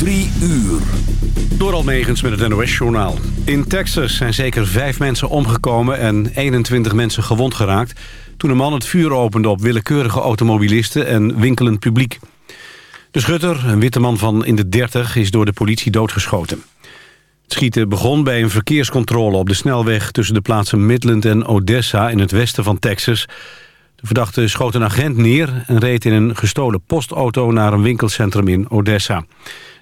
Drie uur. Door Almegens met het NOS-journaal. In Texas zijn zeker vijf mensen omgekomen en 21 mensen gewond geraakt... toen een man het vuur opende op willekeurige automobilisten en winkelend publiek. De schutter, een witte man van in de 30, is door de politie doodgeschoten. Het schieten begon bij een verkeerscontrole op de snelweg... tussen de plaatsen Midland en Odessa in het westen van Texas... De verdachte schoot een agent neer en reed in een gestolen postauto naar een winkelcentrum in Odessa.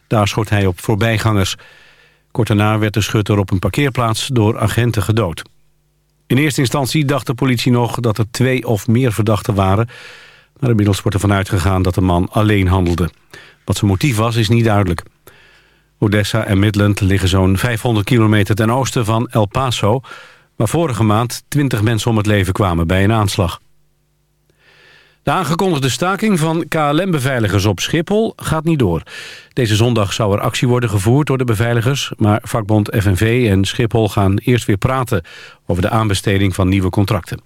Daar schoot hij op voorbijgangers. Kort daarna werd de schutter op een parkeerplaats door agenten gedood. In eerste instantie dacht de politie nog dat er twee of meer verdachten waren... maar inmiddels wordt ervan uitgegaan dat de man alleen handelde. Wat zijn motief was, is niet duidelijk. Odessa en Midland liggen zo'n 500 kilometer ten oosten van El Paso... waar vorige maand 20 mensen om het leven kwamen bij een aanslag. De aangekondigde staking van KLM-beveiligers op Schiphol gaat niet door. Deze zondag zou er actie worden gevoerd door de beveiligers... maar vakbond FNV en Schiphol gaan eerst weer praten... over de aanbesteding van nieuwe contracten.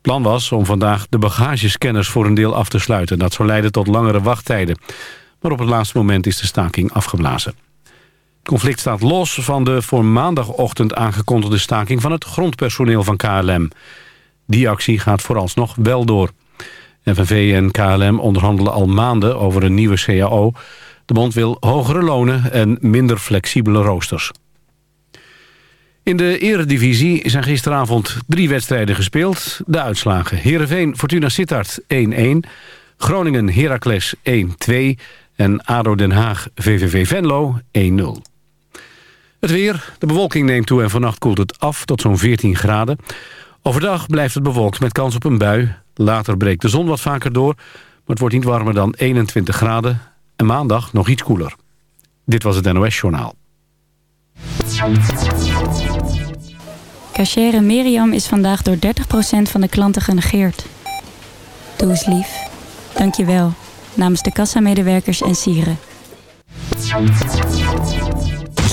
plan was om vandaag de bagagescanners voor een deel af te sluiten. Dat zou leiden tot langere wachttijden. Maar op het laatste moment is de staking afgeblazen. Het conflict staat los van de voor maandagochtend aangekondigde staking... van het grondpersoneel van KLM. Die actie gaat vooralsnog wel door. FNV en KLM onderhandelen al maanden over een nieuwe CAO. De bond wil hogere lonen en minder flexibele roosters. In de eredivisie zijn gisteravond drie wedstrijden gespeeld. De uitslagen Heerenveen Fortuna Sittard 1-1, Groningen Heracles 1-2 en ADO Den Haag VVV Venlo 1-0. Het weer, de bewolking neemt toe en vannacht koelt het af tot zo'n 14 graden. Overdag blijft het bewolkt met kans op een bui. Later breekt de zon wat vaker door, maar het wordt niet warmer dan 21 graden. En maandag nog iets koeler. Dit was het NOS Journaal. Cachere Miriam is vandaag door 30% van de klanten genegeerd. Doe eens lief. Dank je wel. Namens de kassamedewerkers en sieren.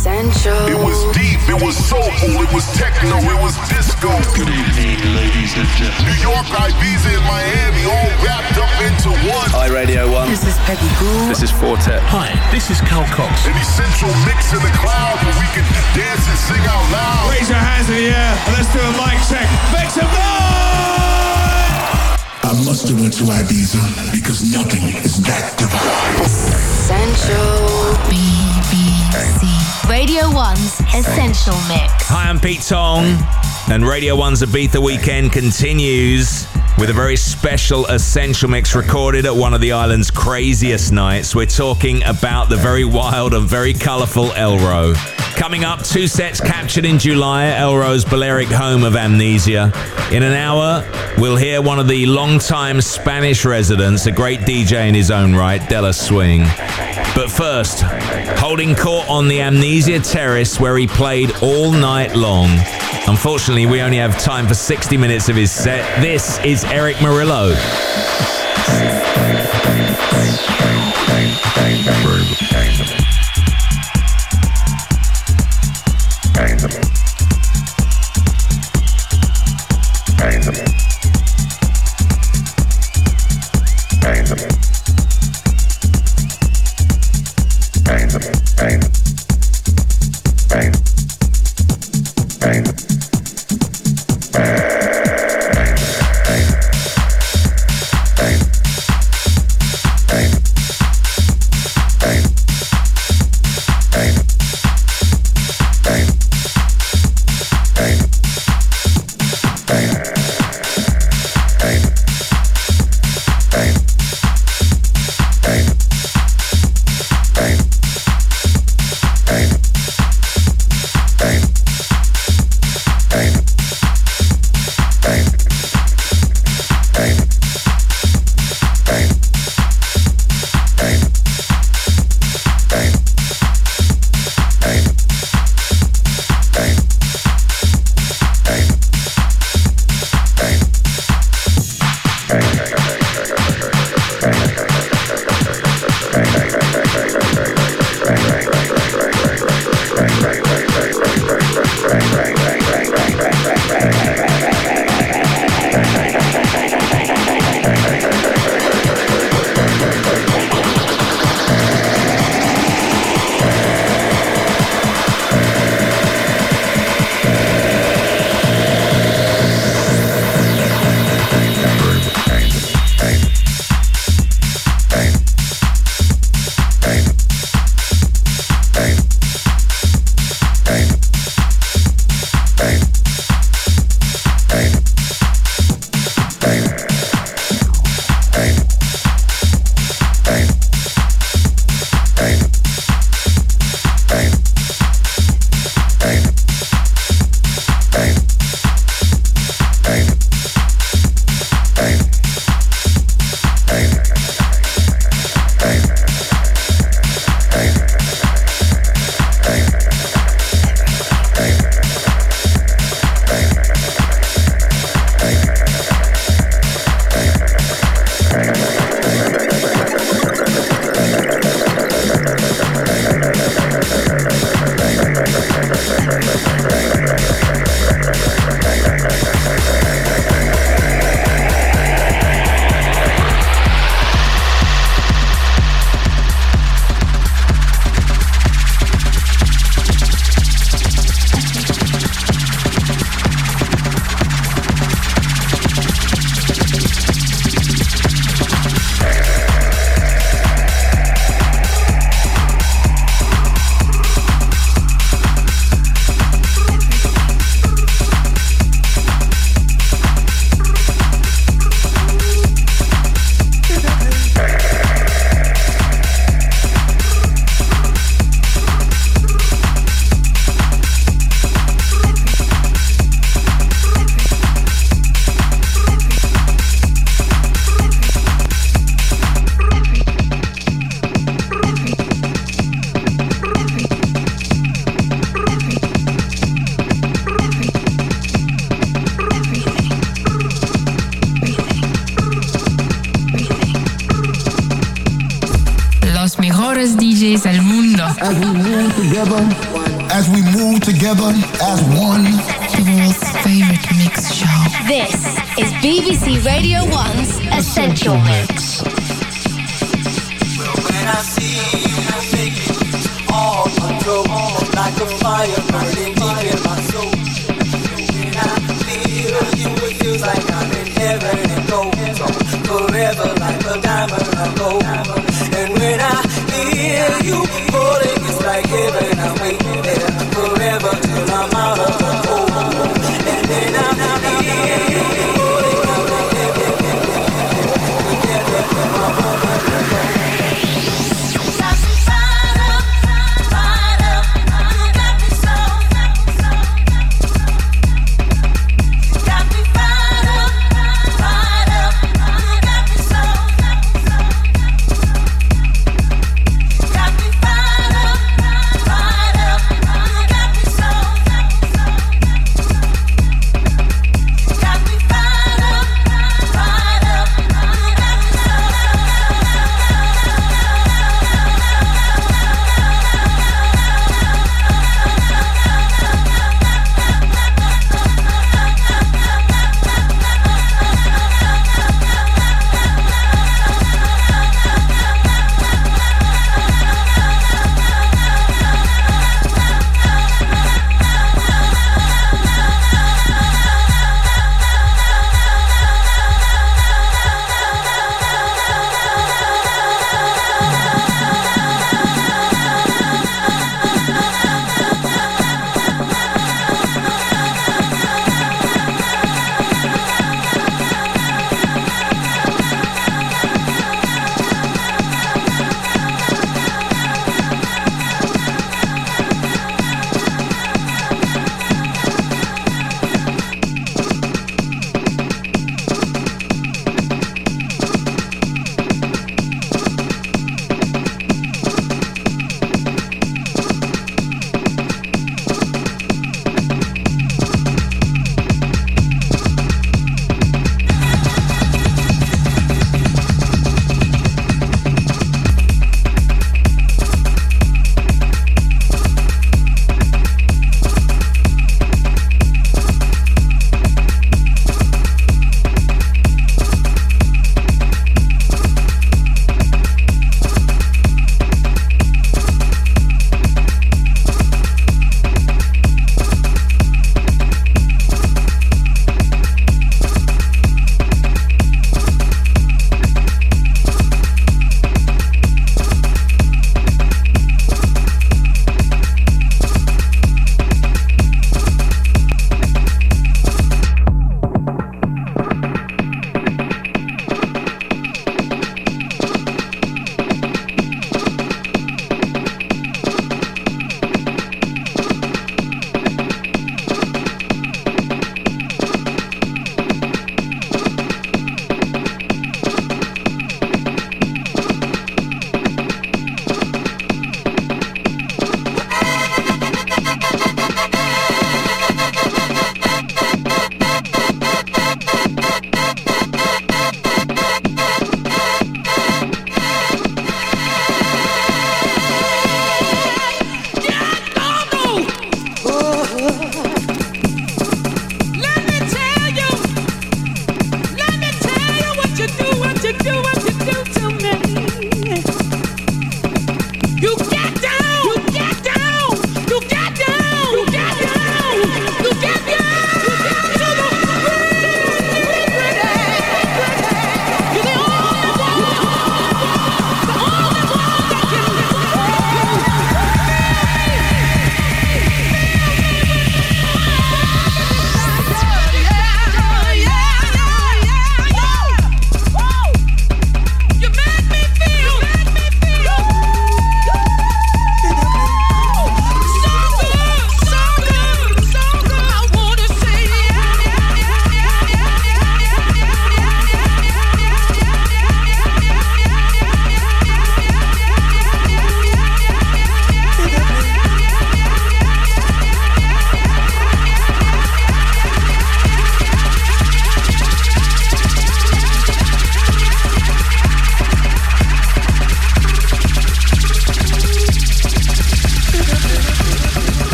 Essential. It was deep, it was soulful, it was techno, it was disco. Good evening, ladies and gentlemen. New York, Ibiza, and Miami all wrapped up into one. Hi, Radio 1. This is Peggy Gou. This is Four Tet. Hi, this is Carl Cox. An essential mix in the cloud where we can dance and sing out loud. Raise your hands in the air and let's do a mic check. Make some noise! I must have went to Ibiza because nothing is that divine. Essential. BBC. Radio 1's Essential Mix. Hi, I'm Pete Tong, and Radio 1's Ibiza weekend continues with a very special Essential Mix recorded at one of the island's craziest nights. We're talking about the very wild and very colourful Elrow. Coming up, two sets captured in July at Elrow's Balearic home of Amnesia. In an hour, we'll hear one of the long-time Spanish residents, a great DJ in his own right, De La Swing. But first, holding court on the Amnesia Terrace where he played all night long. Unfortunately, we only have time for 60 minutes of his set. This is Erick Morillo. DJs del mundo. As we move together, as we move together as one. The world's favorite mix show. This is BBC Radio 1's Essential Mix. Well, when I see you, I take it all control, like a fire burning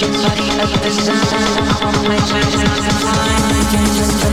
your body at the sound of my time.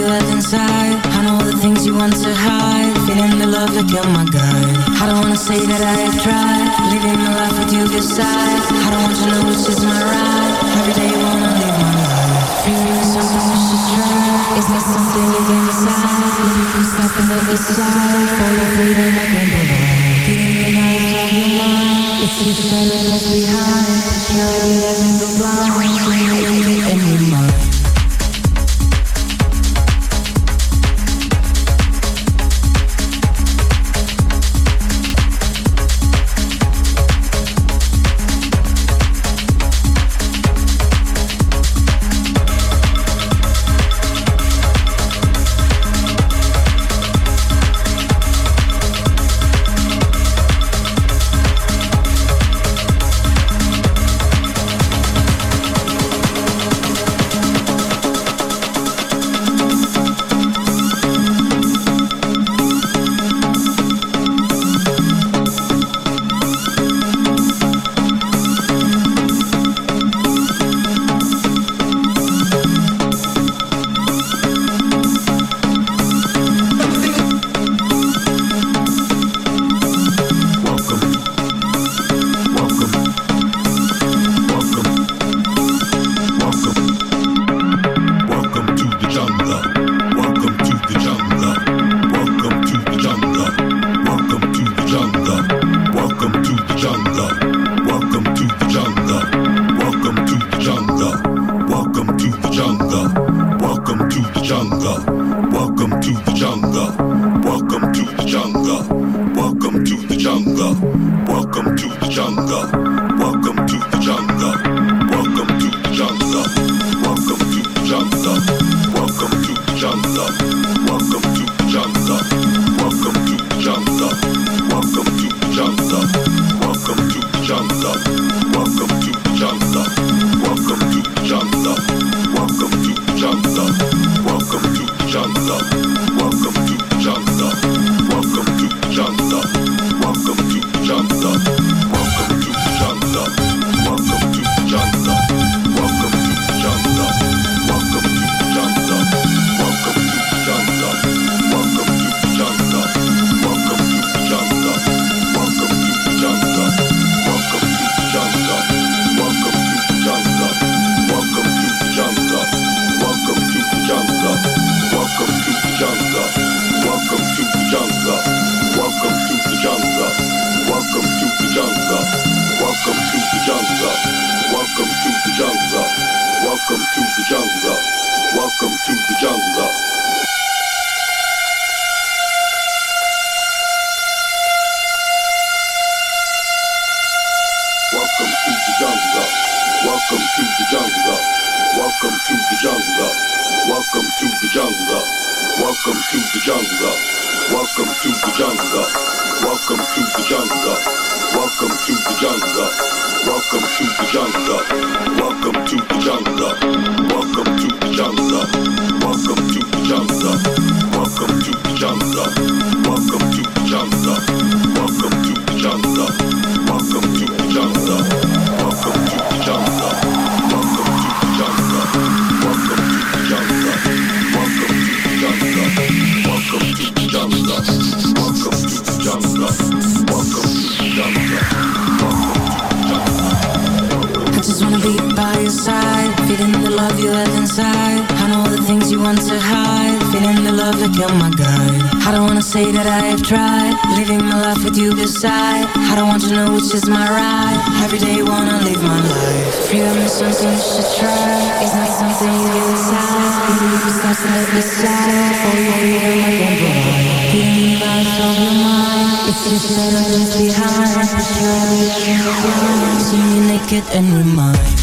you up inside. I know the things you want to hide. Feeling the love like you're my guide. I don't wanna say that I have tried. Living my life with you beside. I don't want to know which is my ride Every day you wanna live my life. Feeling something we should try. Is there something you can decide Living from stuff and over side. For your freedom I can provide. Feeling the night your mind. It's you that left behind. Now You're me go blind. Feeling you in your mind. Living my life with you beside. I don't want to know which is my right. Every day wanna live my life. Freedom is something you should try. It's not something you get inside It's not something you decide For you, you're my number one Being the life of your mind. It's just that I'm left behind. You're the only one See me naked and remind.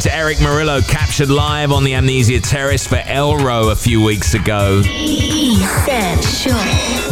To Erick Morillo captured live on the Amnesia Terrace for Elrow a few weeks ago. Essential. Elrow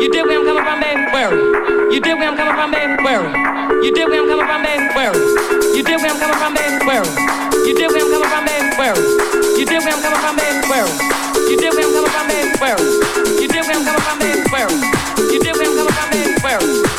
You did where I'm coming from, baby? Where? You did where I'm coming from, baby? Where? You did where I'm coming from, baby? Where? You did where I'm coming from, baby? Where? You did where I'm coming from, baby? Where? You did where I'm coming from, baby? Where? You did where I'm coming from, baby? Where? You did where I'm coming from, baby? Where? You did where I'm coming from, baby? Where?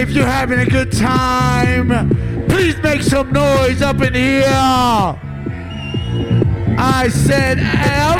If you're having a good time, please make some noise up in here. I said Elrow.